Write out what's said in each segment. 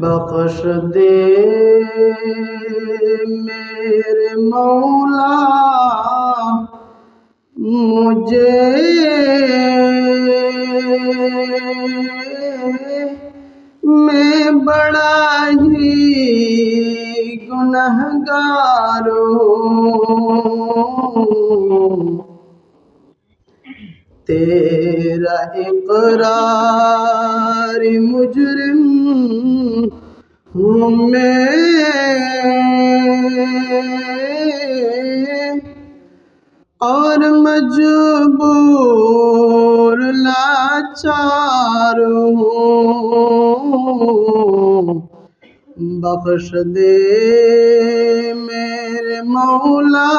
بخش دے میرے مولا مجھے میں بڑا ہی گنہ ہوں تیرا اقرار مجرم میں اور مجبور لاچار ہوں۔ بخش دے میرے مولا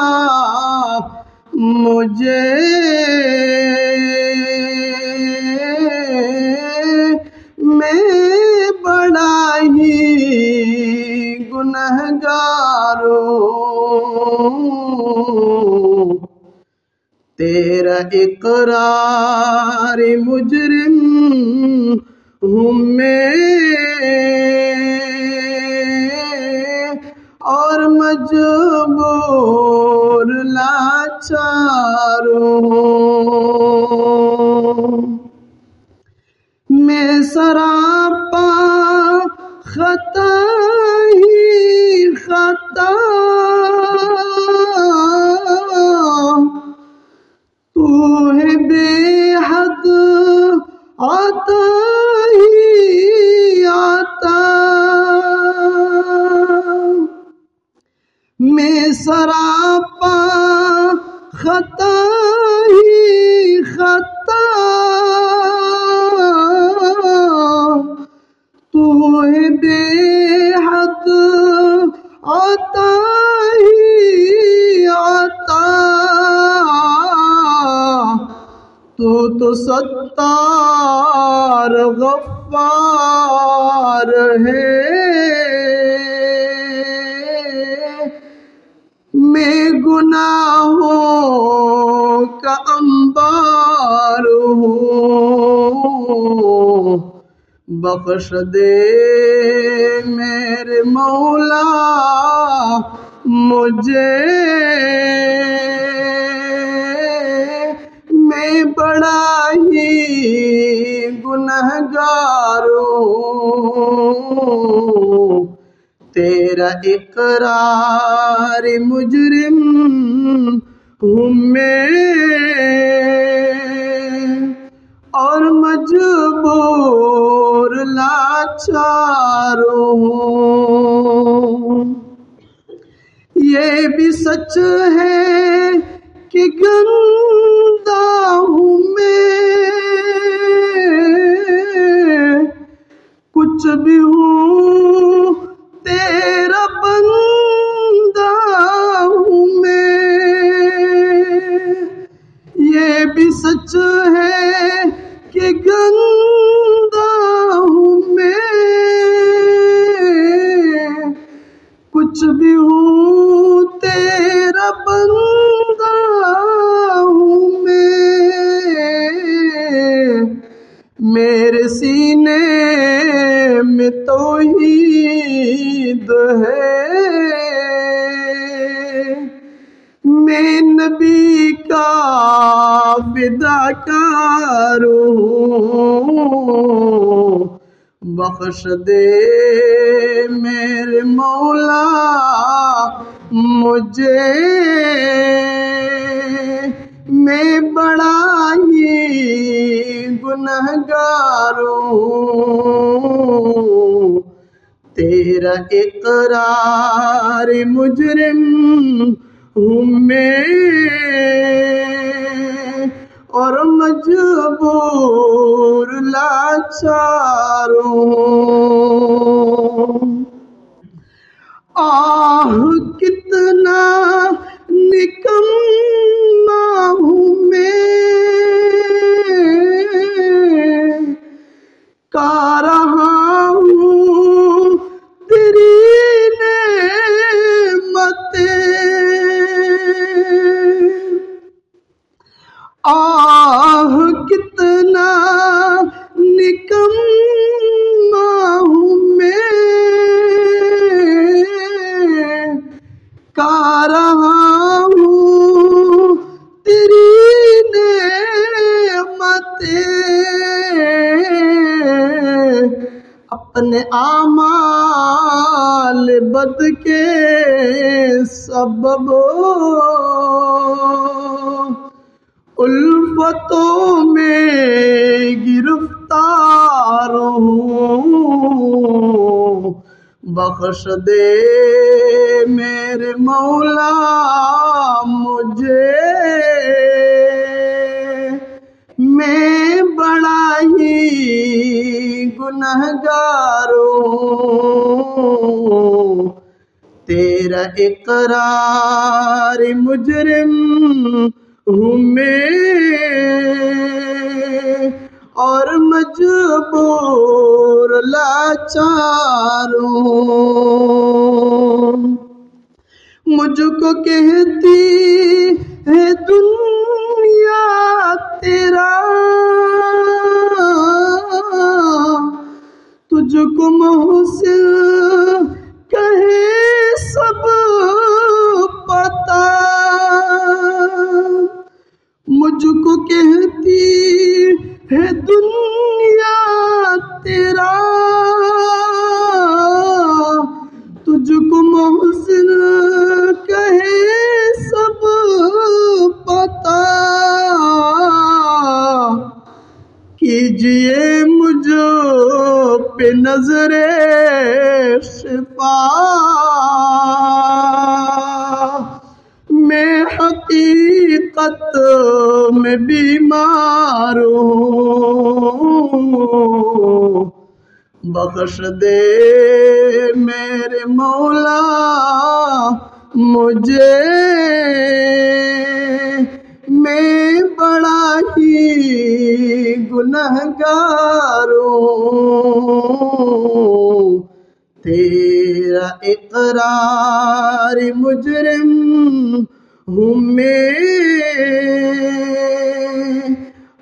مجھے اقرار مجرم ہوں میں اور مجبور لاچار ہوں میں سراپا কত تو تو ستار غفار ہے۔ میں گناہوں کا انبار ہوں۔ بخش دے میرے مولا، مجھے گنہ ہوں تیرا اقرار مجرم ہوں میں۔ اور مجبور لاچار ہوں یہ بھی سچ ہے کہ گندا کچھ بھی ہوں تیرا بندہ ہوں میں۔ میرے سینے میں توحید ہے۔ میں نبی کا فداکار ہوں۔ بخش دے۔ مجھے میں بڑا ہی گنہ ہوں تیرا اقرار مجرم ہوں میں اور مجبور لاچار کا اپنے آمال بد کے سبب الفتوں میں گرفتار ہوں۔ بخش دے میرے مولا، مجھے۔ میں گنہ گاروں تیرا اقرار مجرم ہوں میں اور مجبور لاچاروں۔ مجھ کو کہتی کہتی ہے دنیا تیرا۔ تجھ کو محسن کہے سب پتا۔ کیجیے مجھ پہ نظر میں حقیقت میں بیمار ہوں۔ بخش دے میرے مولا، مجھے میں بڑا ہی گنہ تیرا اقرار مجرم ہوں میں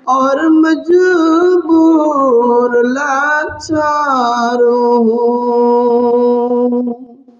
اور مجبور لاچاروں